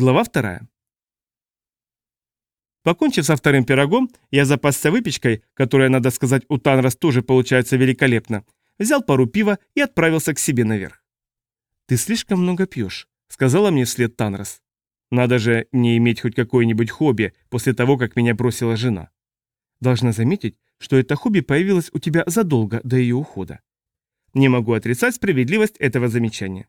Глава вторая. Покончив со вторым пирогом, я запасся выпечкой, которая, надо сказать, у Танрос тоже получается великолепно, взял пару пива и отправился к себе наверх. «Ты слишком много пьешь», — сказала мне вслед Танрос. «Надо же не иметь хоть какое-нибудь хобби после того, как меня бросила жена». Должна заметить, что это хобби появилось у тебя задолго до ее ухода. Не могу отрицать справедливость этого замечания.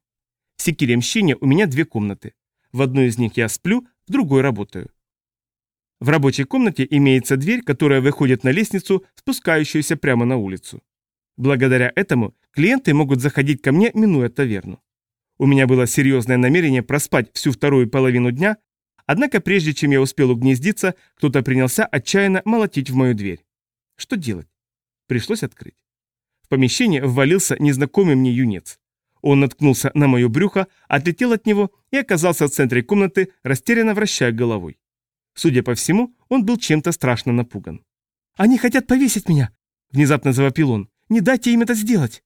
В Секире Мщине у меня две комнаты. В одной из них я сплю, в другой работаю. В рабочей комнате имеется дверь, которая выходит на лестницу, спускающуюся прямо на улицу. Благодаря этому клиенты могут заходить ко мне, минуя таверну. У меня было серьезное намерение проспать всю вторую половину дня, однако прежде чем я успел угнездиться, кто-то принялся отчаянно молотить в мою дверь. Что делать? Пришлось открыть. В помещение ввалился незнакомый мне юнец. Он наткнулся на мое брюхо, отлетел от него и оказался в центре комнаты, растерянно вращая головой. Судя по всему, он был чем-то страшно напуган. «Они хотят повесить меня!» – внезапно завопил он. «Не дайте им это сделать!»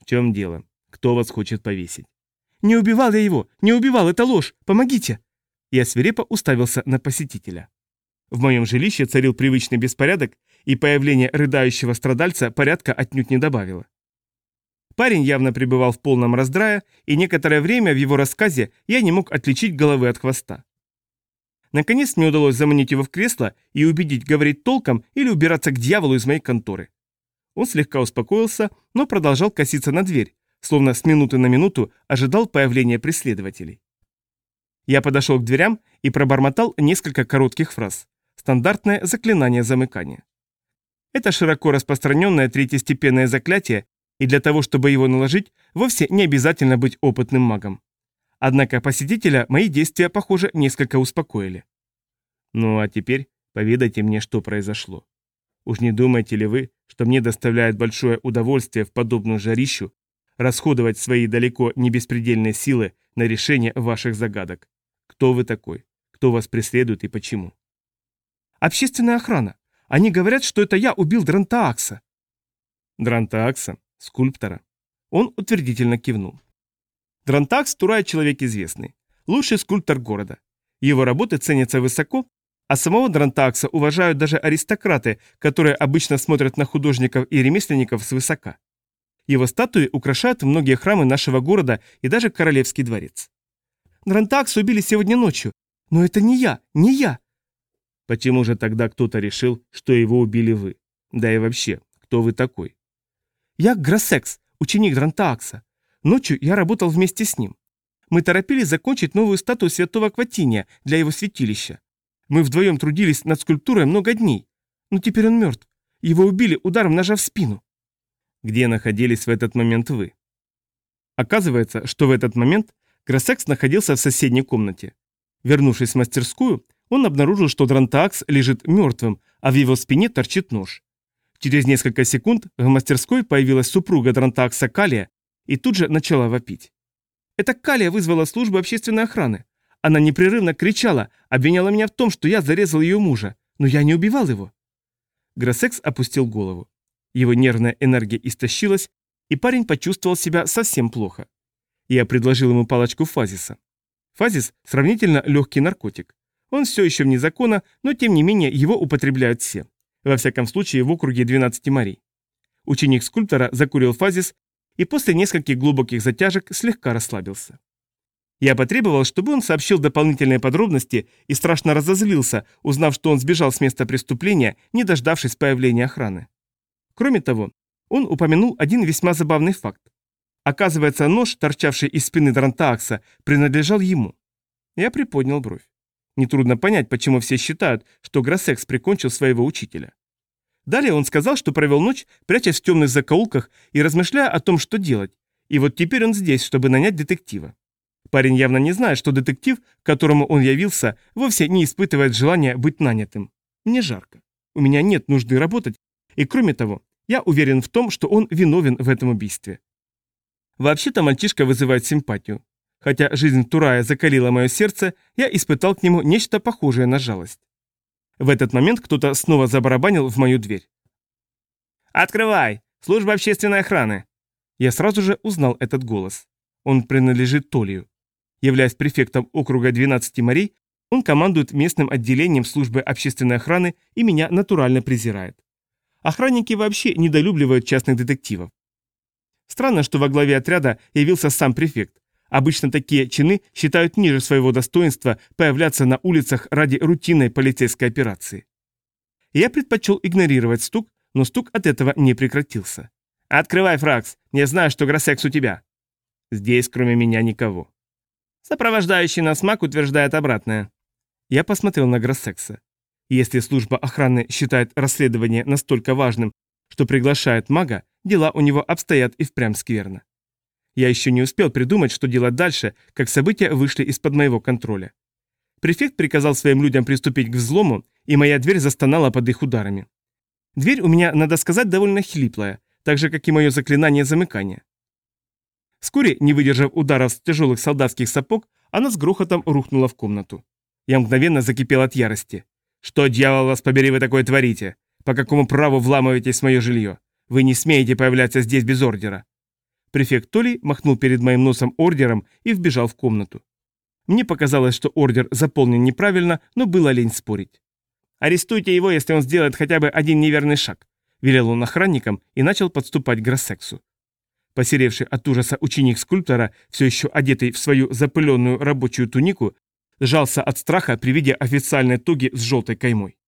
«В чем дело? Кто вас хочет повесить?» «Не убивал я его! Не убивал! Это ложь! Помогите!» Я свирепо уставился на посетителя. В моем жилище царил привычный беспорядок, и появление рыдающего страдальца порядка отнюдь не добавило. Парень явно пребывал в полном раздрае, и некоторое время в его рассказе я не мог отличить головы от хвоста. Наконец мне удалось заманить его в кресло и убедить говорить толком или убираться к дьяволу из моей конторы. Он слегка успокоился, но продолжал коситься на дверь, словно с минуты на минуту ожидал появления преследователей. Я подошел к дверям и пробормотал несколько коротких фраз. Стандартное заклинание замыкания. Это широко распространенное третьестепенное заклятие, и для того, чтобы его наложить, вовсе не обязательно быть опытным магом. Однако посетителя мои действия, похоже, несколько успокоили. Ну а теперь поведайте мне, что произошло. Уж не думаете ли вы, что мне доставляет большое удовольствие в подобную жарищу расходовать свои далеко не беспредельные силы на решение ваших загадок? Кто вы такой? Кто вас преследует и почему? Общественная охрана. Они говорят, что это я убил Дрантаакса. Дрантаакса? Скульптора. Он утвердительно кивнул. Дрантакс Турай человек известный. Лучший скульптор города. Его работы ценятся высоко, а самого Дрантакса уважают даже аристократы, которые обычно смотрят на художников и ремесленников свысока. Его статуи украшают многие храмы нашего города и даже королевский дворец. Дрантакса убили сегодня ночью, но это не я, не я. Почему же тогда кто-то решил, что его убили вы? Да и вообще, кто вы такой? Я Грасекс, ученик Дрантаакса. Ночью я работал вместе с ним. Мы торопились закончить новую статую святого Кватиния для его святилища. Мы вдвоем трудились над скульптурой много дней. Но теперь он мертв. Его убили ударом ножа в спину. Где находились в этот момент вы? Оказывается, что в этот момент Грасекс находился в соседней комнате. Вернувшись в мастерскую, он обнаружил, что Дрантаакс лежит мертвым, а в его спине торчит нож. Через несколько секунд в мастерской появилась супруга Дрантакса Калия и тут же начала вопить. Это Калия вызвала службу общественной охраны. Она непрерывно кричала, обвиняла меня в том, что я зарезал ее мужа, но я не убивал его. Гроссекс опустил голову. Его нервная энергия истощилась, и парень почувствовал себя совсем плохо. Я предложил ему палочку фазиса. Фазис – сравнительно легкий наркотик. Он все еще вне закона, но тем не менее его употребляют все. Во всяком случае, в округе 12 морей. Ученик скульптора закурил фазис и после нескольких глубоких затяжек слегка расслабился. Я потребовал, чтобы он сообщил дополнительные подробности и страшно разозлился, узнав, что он сбежал с места преступления, не дождавшись появления охраны. Кроме того, он упомянул один весьма забавный факт. Оказывается, нож, торчавший из спины Дрантаакса, принадлежал ему. Я приподнял бровь. Нетрудно понять, почему все считают, что Гроссекс прикончил своего учителя. Далее он сказал, что провел ночь, прячась в темных закоулках и размышляя о том, что делать. И вот теперь он здесь, чтобы нанять детектива. Парень явно не знает, что детектив, к которому он явился, вовсе не испытывает желания быть нанятым. Мне жарко. У меня нет нужды работать, и кроме того, я уверен в том, что он виновен в этом убийстве. Вообще-то мальчишка вызывает симпатию. Хотя жизнь Турая закалила мое сердце, я испытал к нему нечто похожее на жалость. В этот момент кто-то снова забарабанил в мою дверь. «Открывай! Служба общественной охраны!» Я сразу же узнал этот голос. Он принадлежит Толию. Являясь префектом округа 12 морей, он командует местным отделением службы общественной охраны и меня натурально презирает. Охранники вообще недолюбливают частных детективов. Странно, что во главе отряда явился сам префект. Обычно такие чины считают ниже своего достоинства появляться на улицах ради рутинной полицейской операции. Я предпочел игнорировать стук, но стук от этого не прекратился. «Открывай, Фракс! Я знаю, что Гроссекс у тебя!» «Здесь, кроме меня, никого». Сопровождающий нас маг утверждает обратное. Я посмотрел на Гроссекса. Если служба охраны считает расследование настолько важным, что приглашает мага, дела у него обстоят и впрямь скверно. Я еще не успел придумать, что делать дальше, как события вышли из-под моего контроля. Префект приказал своим людям приступить к взлому, и моя дверь застонала под их ударами. Дверь у меня, надо сказать, довольно хлиплая, так же, как и мое заклинание замыкания. Вскоре, не выдержав ударов с тяжелых солдатских сапог, она с грохотом рухнула в комнату. Я мгновенно закипел от ярости. «Что, дьявол, вас побери, вы такое творите? По какому праву вламываетесь в мое жилье? Вы не смеете появляться здесь без ордера». Префект Толи махнул перед моим носом ордером и вбежал в комнату. Мне показалось, что ордер заполнен неправильно, но было лень спорить. «Арестуйте его, если он сделает хотя бы один неверный шаг», – велел он охранникам и начал подступать к Гроссексу. Посеревший от ужаса ученик скульптора, все еще одетый в свою запыленную рабочую тунику, сжался от страха при виде официальной тоги с желтой каймой.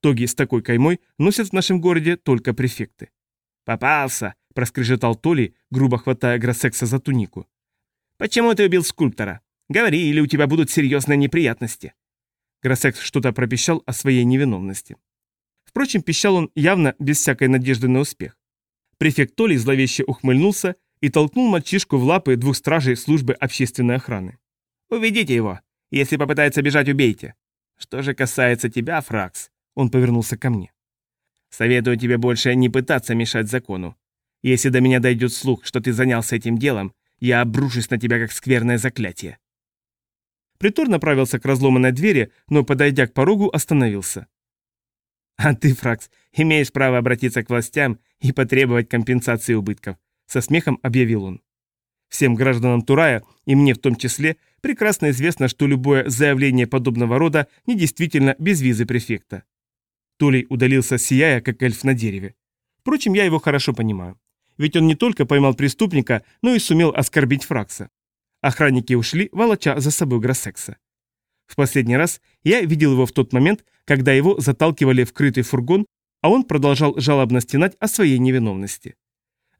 Тоги с такой каймой носят в нашем городе только префекты. «Попался!» – проскрежетал Толи, грубо хватая Гроссекса за тунику. «Почему ты убил скульптора? Говори, или у тебя будут серьезные неприятности». Гроссекс что-то пропищал о своей невиновности. Впрочем, пищал он явно без всякой надежды на успех. Префект Толи зловеще ухмыльнулся и толкнул мальчишку в лапы двух стражей службы общественной охраны. «Уведите его. Если попытается бежать, убейте. Что же касается тебя, Фракс, он повернулся ко мне. Советую тебе больше не пытаться мешать закону. Если до меня дойдет слух, что ты занялся этим делом, я обрушусь на тебя как скверное заклятие. Притор направился к разломанной двери, но, подойдя к порогу, остановился. «А ты, Фракс, имеешь право обратиться к властям и потребовать компенсации убытков», со смехом объявил он. Всем гражданам Турая, и мне в том числе, прекрасно известно, что любое заявление подобного рода недействительно без визы префекта. Толей удалился, сияя, как эльф на дереве. Впрочем, я его хорошо понимаю. Ведь он не только поймал преступника, но и сумел оскорбить Фракса. Охранники ушли, волоча за собой Гроссекса. В последний раз я видел его в тот момент, когда его заталкивали в крытый фургон, а он продолжал жалобно стенать о своей невиновности.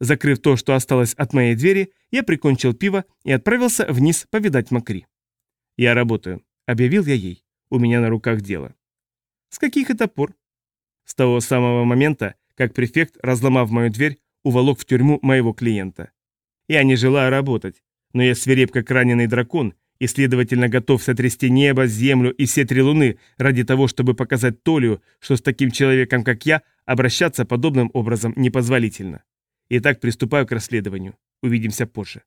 Закрыв то, что осталось от моей двери, я прикончил пиво и отправился вниз повидать Макри. «Я работаю», — объявил я ей. «У меня на руках дело». «С каких это пор?» С того самого момента, как префект, разломав мою дверь, уволок в тюрьму моего клиента. Я не желаю работать, но я свиреп как раненый дракон и, следовательно, готов сотрясти небо, землю и все три луны ради того, чтобы показать Толию, что с таким человеком, как я, обращаться подобным образом непозволительно. Итак, приступаю к расследованию. Увидимся позже.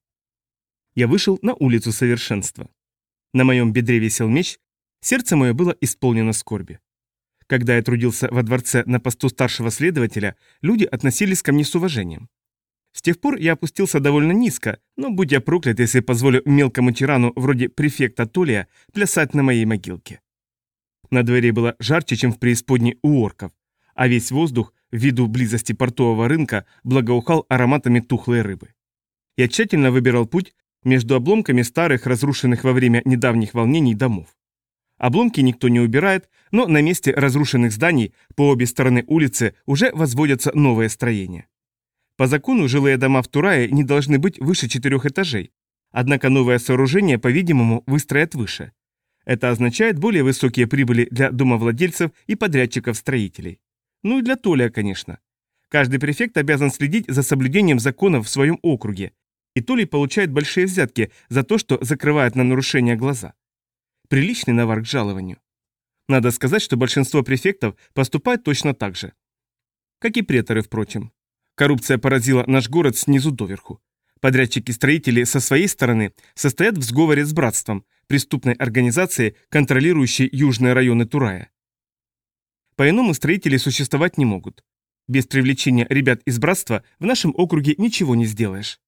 Я вышел на улицу совершенства. На моем бедре висел меч, сердце мое было исполнено скорби. Когда я трудился во дворце на посту старшего следователя, люди относились ко мне с уважением. С тех пор я опустился довольно низко, но будь я проклят, если позволю мелкому тирану вроде префекта Толия плясать на моей могилке. На дворе было жарче, чем в преисподней у орков, а весь воздух, ввиду близости портового рынка, благоухал ароматами тухлой рыбы. Я тщательно выбирал путь между обломками старых, разрушенных во время недавних волнений домов. Обломки никто не убирает, но на месте разрушенных зданий по обе стороны улицы уже возводятся новые строения. По закону жилые дома в Турае не должны быть выше четырех этажей, однако новое сооружение, по-видимому, выстроят выше. Это означает более высокие прибыли для домовладельцев и подрядчиков-строителей. Ну и для Толя, конечно. Каждый префект обязан следить за соблюдением законов в своем округе, и Толи получает большие взятки за то, что закрывает на нарушения глаза приличный навар к жалованию. Надо сказать, что большинство префектов поступает точно так же. Как и преторы, впрочем. Коррупция поразила наш город снизу доверху. Подрядчики-строители со своей стороны состоят в сговоре с братством, преступной организацией, контролирующей южные районы Турая. По-иному строители существовать не могут. Без привлечения ребят из братства в нашем округе ничего не сделаешь.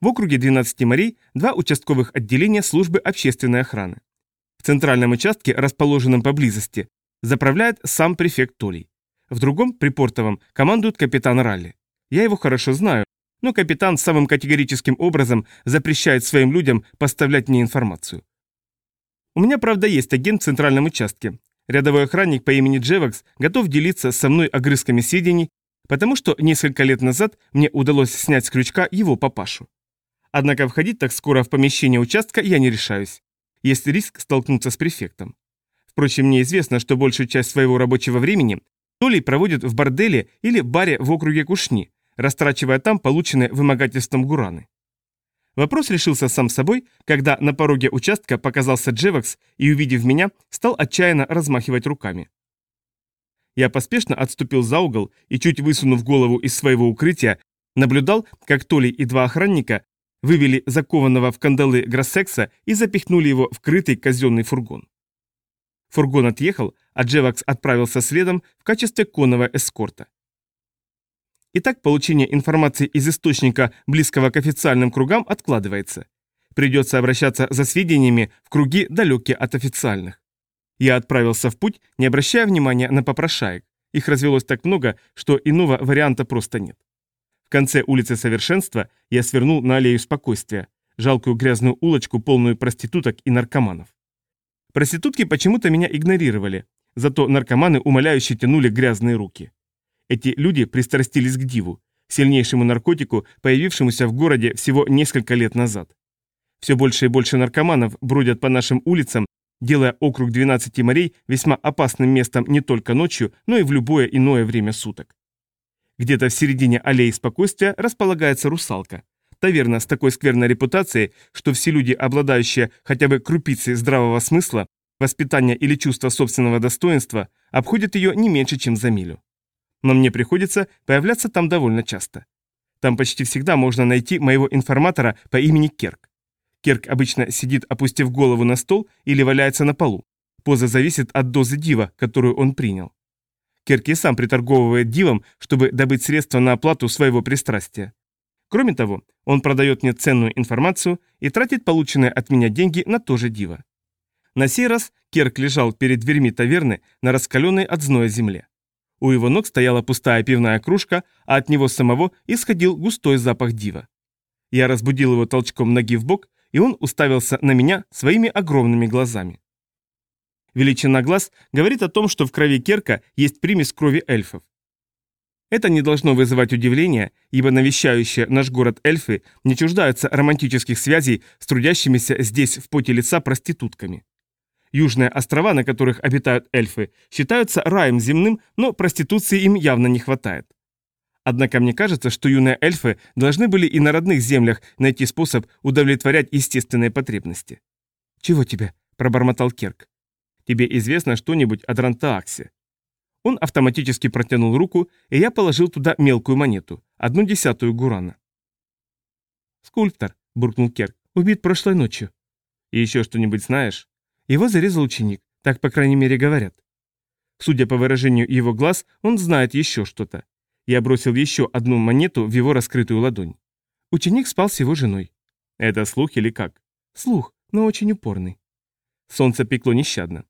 В округе 12 морей два участковых отделения службы общественной охраны. Центральном участке, расположенном поблизости, заправляет сам префект Толей. В другом, припортовом, командует капитан Ралли. Я его хорошо знаю, но капитан самым категорическим образом запрещает своим людям поставлять мне информацию. У меня, правда, есть агент в центральном участке. Рядовой охранник по имени Джевакс готов делиться со мной огрызками сведений, потому что несколько лет назад мне удалось снять с крючка его папашу. Однако входить так скоро в помещение участка я не решаюсь. Есть риск столкнуться с префектом. Впрочем, мне известно, что большую часть своего рабочего времени Толей проводит в борделе или баре в округе Кушни, растрачивая там полученные вымогательством гураны. Вопрос решился сам собой, когда на пороге участка показался Джевакс и, увидев меня, стал отчаянно размахивать руками. Я поспешно отступил за угол и, чуть высунув голову из своего укрытия, наблюдал, как Толи и два охранника вывели закованного в кандалы Гроссекса и запихнули его в крытый казенный фургон. Фургон отъехал, а Джевакс отправился следом в качестве конного эскорта. Итак, получение информации из источника, близкого к официальным кругам, откладывается. Придется обращаться за сведениями в круги, далекие от официальных. Я отправился в путь, не обращая внимания на попрошаек. Их развелось так много, что иного варианта просто нет. Конце улицы Совершенства я свернул на аллею спокойствия, жалкую грязную улочку, полную проституток и наркоманов. Проститутки почему-то меня игнорировали, зато наркоманы умоляюще тянули грязные руки. Эти люди пристрастились к диву, сильнейшему наркотику, появившемуся в городе всего несколько лет назад. Все больше и больше наркоманов бродят по нашим улицам, делая округ 12 морей весьма опасным местом не только ночью, но и в любое иное время суток. Где-то в середине аллеи спокойствия располагается русалка. Таверна с такой скверной репутацией, что все люди, обладающие хотя бы крупицей здравого смысла, воспитания или чувства собственного достоинства, обходят ее не меньше, чем за милю. Но мне приходится появляться там довольно часто. Там почти всегда можно найти моего информатора по имени Керк. Керк обычно сидит, опустив голову на стол или валяется на полу. Поза зависит от дозы дива, которую он принял. Керк и сам приторговывает дивом, чтобы добыть средства на оплату своего пристрастия. Кроме того, он продает мне ценную информацию и тратит полученные от меня деньги на то же диво. На сей раз Керк лежал перед дверьми таверны на раскаленной от зноя земле. У его ног стояла пустая пивная кружка, а от него самого исходил густой запах дива. Я разбудил его толчком ноги в бок, и он уставился на меня своими огромными глазами. Величина глаз говорит о том, что в крови Керка есть примесь крови эльфов. Это не должно вызывать удивления, ибо навещающие наш город эльфы не чуждаются романтических связей с трудящимися здесь в поте лица проститутками. Южные острова, на которых обитают эльфы, считаются раем земным, но проституции им явно не хватает. Однако мне кажется, что юные эльфы должны были и на родных землях найти способ удовлетворять естественные потребности. «Чего тебе?» – пробормотал Керк. «Тебе известно что-нибудь о Дрантааксе?» Он автоматически протянул руку, и я положил туда мелкую монету, одну десятую гурана. «Скульптор», — буркнул Керк, — «убит прошлой ночью». «И еще что-нибудь знаешь?» «Его зарезал ученик, так, по крайней мере, говорят». Судя по выражению его глаз, он знает еще что-то. Я бросил еще одну монету в его раскрытую ладонь. Ученик спал с его женой. Это слух или как? Слух, но очень упорный. Солнце пекло нещадно.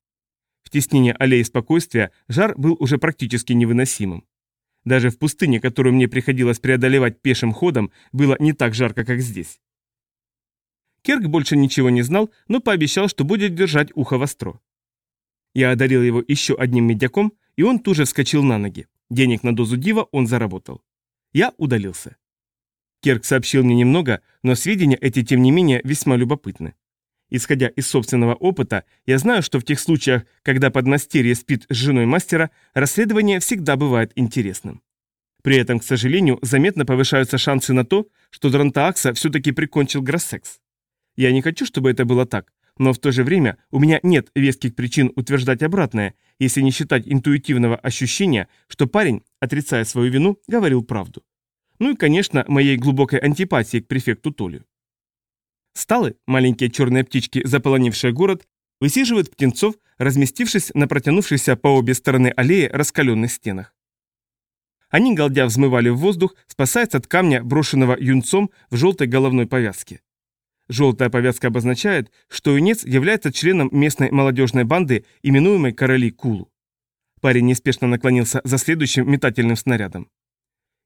В теснении аллеи спокойствия жар был уже практически невыносимым. Даже в пустыне, которую мне приходилось преодолевать пешим ходом, было не так жарко, как здесь. Керк больше ничего не знал, но пообещал, что будет держать ухо востро. Я одарил его еще одним медяком, и он тут же вскочил на ноги. Денег на дозу дива он заработал. Я удалился. Керк сообщил мне немного, но сведения эти, тем не менее, весьма любопытны. Исходя из собственного опыта, я знаю, что в тех случаях, когда подмастерье спит с женой мастера, расследование всегда бывает интересным. При этом, к сожалению, заметно повышаются шансы на то, что Дронтаакса все-таки прикончил Гроссекс. Я не хочу, чтобы это было так, но в то же время у меня нет веских причин утверждать обратное, если не считать интуитивного ощущения, что парень, отрицая свою вину, говорил правду. Ну и, конечно, моей глубокой антипатии к префекту Толю. Сталы, маленькие черные птички, заполонившие город, высиживают птенцов, разместившись на протянувшихся по обе стороны аллеи раскаленных стенах. Они, галдя, взмывали в воздух, спасаясь от камня, брошенного юнцом в желтой головной повязке. Желтая повязка обозначает, что юнец является членом местной молодежной банды, именуемой «Короли Кулу». Парень неспешно наклонился за следующим метательным снарядом.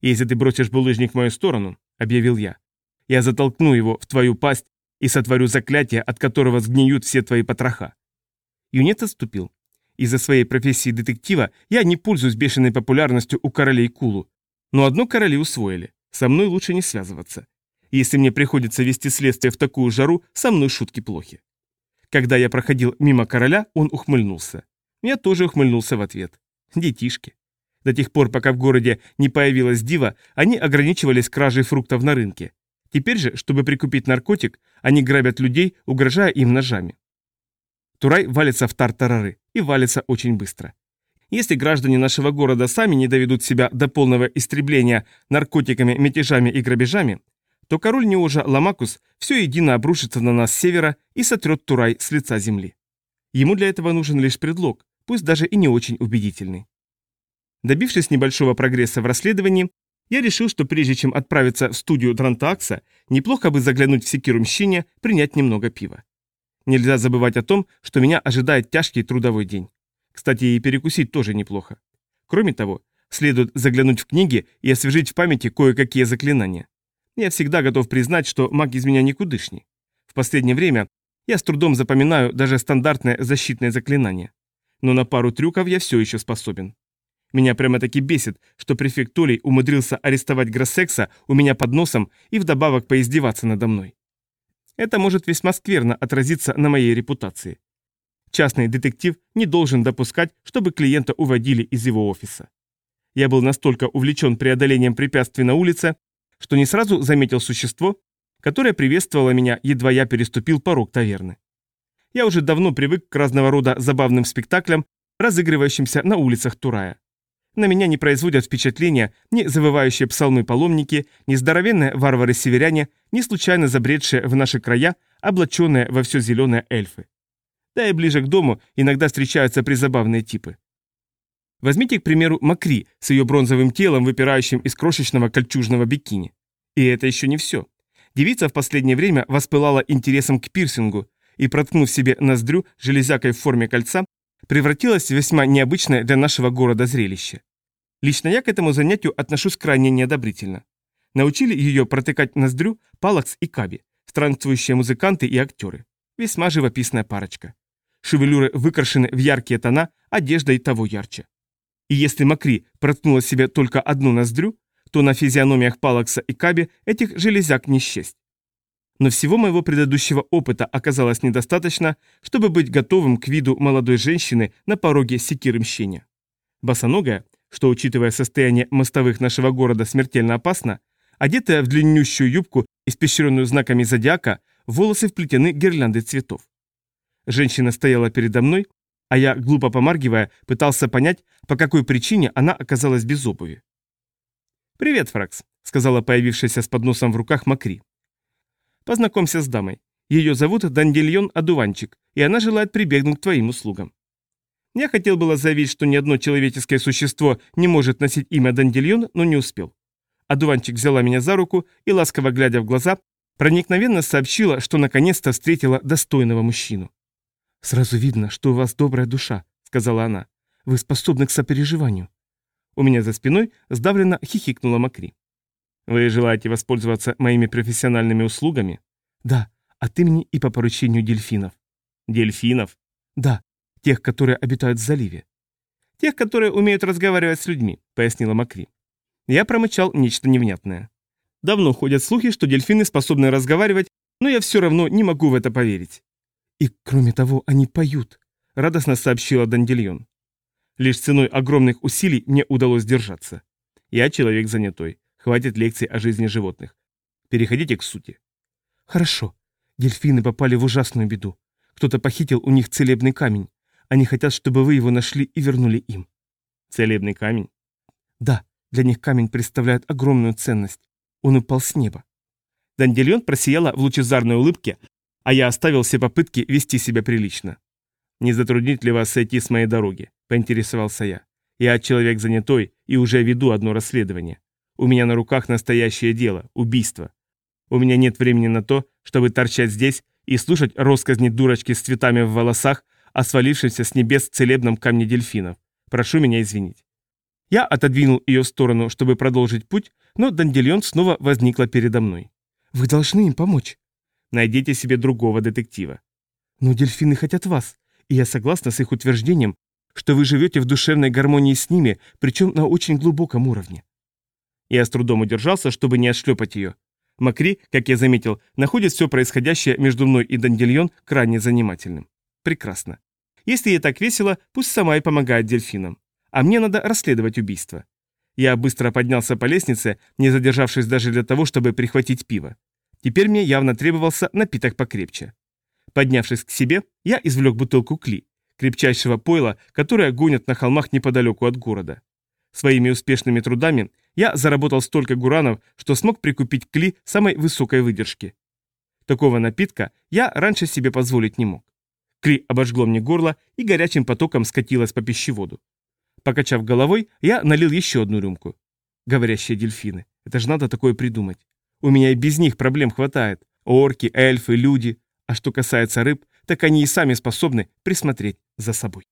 «Если ты бросишь булыжник в мою сторону», — объявил я, — «я затолкну его в твою пасть и сотворю заклятие, от которого сгниют все твои потроха». Юнец отступил. Из-за своей профессии детектива я не пользуюсь бешеной популярностью у королей Кулу. Но одно короли усвоили. Со мной лучше не связываться. Если мне приходится вести следствие в такую жару, со мной шутки плохи. Когда я проходил мимо короля, он ухмыльнулся. Я тоже ухмыльнулся в ответ. Детишки. До тех пор, пока в городе не появилась дива, они ограничивались кражей фруктов на рынке. Теперь же, чтобы прикупить наркотик, они грабят людей, угрожая им ножами. Турай валится в тартарары, и валится очень быстро. Если граждане нашего города сами не доведут себя до полного истребления наркотиками, мятежами и грабежами, то король Неожа Ламакус все едино обрушится на нас с севера и сотрет Турай с лица земли. Ему для этого нужен лишь предлог, пусть даже и не очень убедительный. Добившись небольшого прогресса в расследовании, я решил, что прежде чем отправиться в студию Дрантакса, неплохо бы заглянуть в секиру мщине, принять немного пива. Нельзя забывать о том, что меня ожидает тяжкий трудовой день. Кстати, и перекусить тоже неплохо. Кроме того, следует заглянуть в книги и освежить в памяти кое-какие заклинания. Я всегда готов признать, что маг из меня никудышний. В последнее время я с трудом запоминаю даже стандартное защитное заклинание. Но на пару трюков я все еще способен. Меня прямо-таки бесит, что префект Толей умудрился арестовать Гроссекса у меня под носом и вдобавок поиздеваться надо мной. Это может весьма скверно отразиться на моей репутации. Частный детектив не должен допускать, чтобы клиента уводили из его офиса. Я был настолько увлечен преодолением препятствий на улице, что не сразу заметил существо, которое приветствовало меня, едва я переступил порог таверны. Я уже давно привык к разного рода забавным спектаклям, разыгрывающимся на улицах Турая. На меня не производят впечатления ни завывающие псалмы-паломники, ни здоровенные варвары-северяне, ни случайно забредшие в наши края, облаченные во все зеленые эльфы. Да и ближе к дому иногда встречаются призабавные типы. Возьмите, к примеру, Макри с ее бронзовым телом, выпирающим из крошечного кольчужного бикини. И это еще не все. Девица в последнее время воспылала интересом к пирсингу и, проткнув себе ноздрю железякой в форме кольца, превратилась в весьма необычное для нашего города зрелище. Лично я к этому занятию отношусь крайне неодобрительно. Научили ее протыкать ноздрю Палакс и Каби, странствующие музыканты и актеры. Весьма живописная парочка. Шевелюры выкрашены в яркие тона, одежда и того ярче. И если Макри проткнула себе только одну ноздрю, то на физиономиях Палакса и Каби этих железяк не счесть. Но всего моего предыдущего опыта оказалось недостаточно, чтобы быть готовым к виду молодой женщины на пороге секиры мщения. Босоногая, что, учитывая состояние мостовых нашего города, смертельно опасно, одетая в длиннющую юбку, испещренную знаками зодиака, волосы вплетены гирляндой цветов. Женщина стояла передо мной, а я, глупо помаргивая, пытался понять, по какой причине она оказалась без обуви. «Привет, Фракс», — сказала появившаяся с подносом в руках Макри. Познакомься с дамой. Ее зовут Дандильон Адуванчик, и она желает прибегнуть к твоим услугам. Я хотел было заявить, что ни одно человеческое существо не может носить имя Дандильон, но не успел. Адуванчик взяла меня за руку и, ласково глядя в глаза, проникновенно сообщила, что наконец-то встретила достойного мужчину. «Сразу видно, что у вас добрая душа», — сказала она. «Вы способны к сопереживанию». У меня за спиной сдавленно хихикнула Макри. Вы желаете воспользоваться моими профессиональными услугами? Да, от имени и по поручению дельфинов. Дельфинов? Да, тех, которые обитают в заливе. Тех, которые умеют разговаривать с людьми, пояснила Макри. Я промычал нечто невнятное. Давно ходят слухи, что дельфины способны разговаривать, но я все равно не могу в это поверить. И кроме того, они поют, радостно сообщила Дандильон. Лишь ценой огромных усилий мне удалось держаться. Я человек занятой. Хватит лекций о жизни животных. Переходите к сути. Хорошо. Дельфины попали в ужасную беду. Кто-то похитил у них целебный камень. Они хотят, чтобы вы его нашли и вернули им. Целебный камень? Да, для них камень представляет огромную ценность. Он упал с неба. Дандельон просияла в лучезарной улыбке, а я оставил все попытки вести себя прилично. «Не затруднит ли вас сойти с моей дороги?» – поинтересовался я. «Я человек занятой и уже веду одно расследование. У меня на руках настоящее дело – убийство. У меня нет времени на то, чтобы торчать здесь и слушать россказни дурочки с цветами в волосах о свалившемся с небес целебном камне дельфинов. Прошу меня извинить. Я отодвинул ее в сторону, чтобы продолжить путь, но Дандельон снова возникла передо мной. «Вы должны им помочь». «Найдите себе другого детектива». «Но дельфины хотят вас, и я согласна с их утверждением, что вы живете в душевной гармонии с ними, причем на очень глубоком уровне». Я с трудом удержался, чтобы не отшлепать ее. Макри, как я заметил, находит все происходящее между мной и Дандельон крайне занимательным. Прекрасно. Если ей так весело, пусть сама и помогает дельфинам. А мне надо расследовать убийство. Я быстро поднялся по лестнице, не задержавшись даже для того, чтобы прихватить пиво. Теперь мне явно требовался напиток покрепче. Поднявшись к себе, я извлек бутылку кли, крепчайшего пойла, которое гонят на холмах неподалеку от города. Своими успешными трудами я заработал столько гуранов, что смог прикупить кли самой высокой выдержки. Такого напитка я раньше себе позволить не мог. Кли обожгло мне горло и горячим потоком скатилось по пищеводу. Покачав головой, я налил еще одну рюмку. Говорящие дельфины. Это же надо такое придумать. У меня и без них проблем хватает. Орки, эльфы, люди. А что касается рыб, так они и сами способны присмотреть за собой.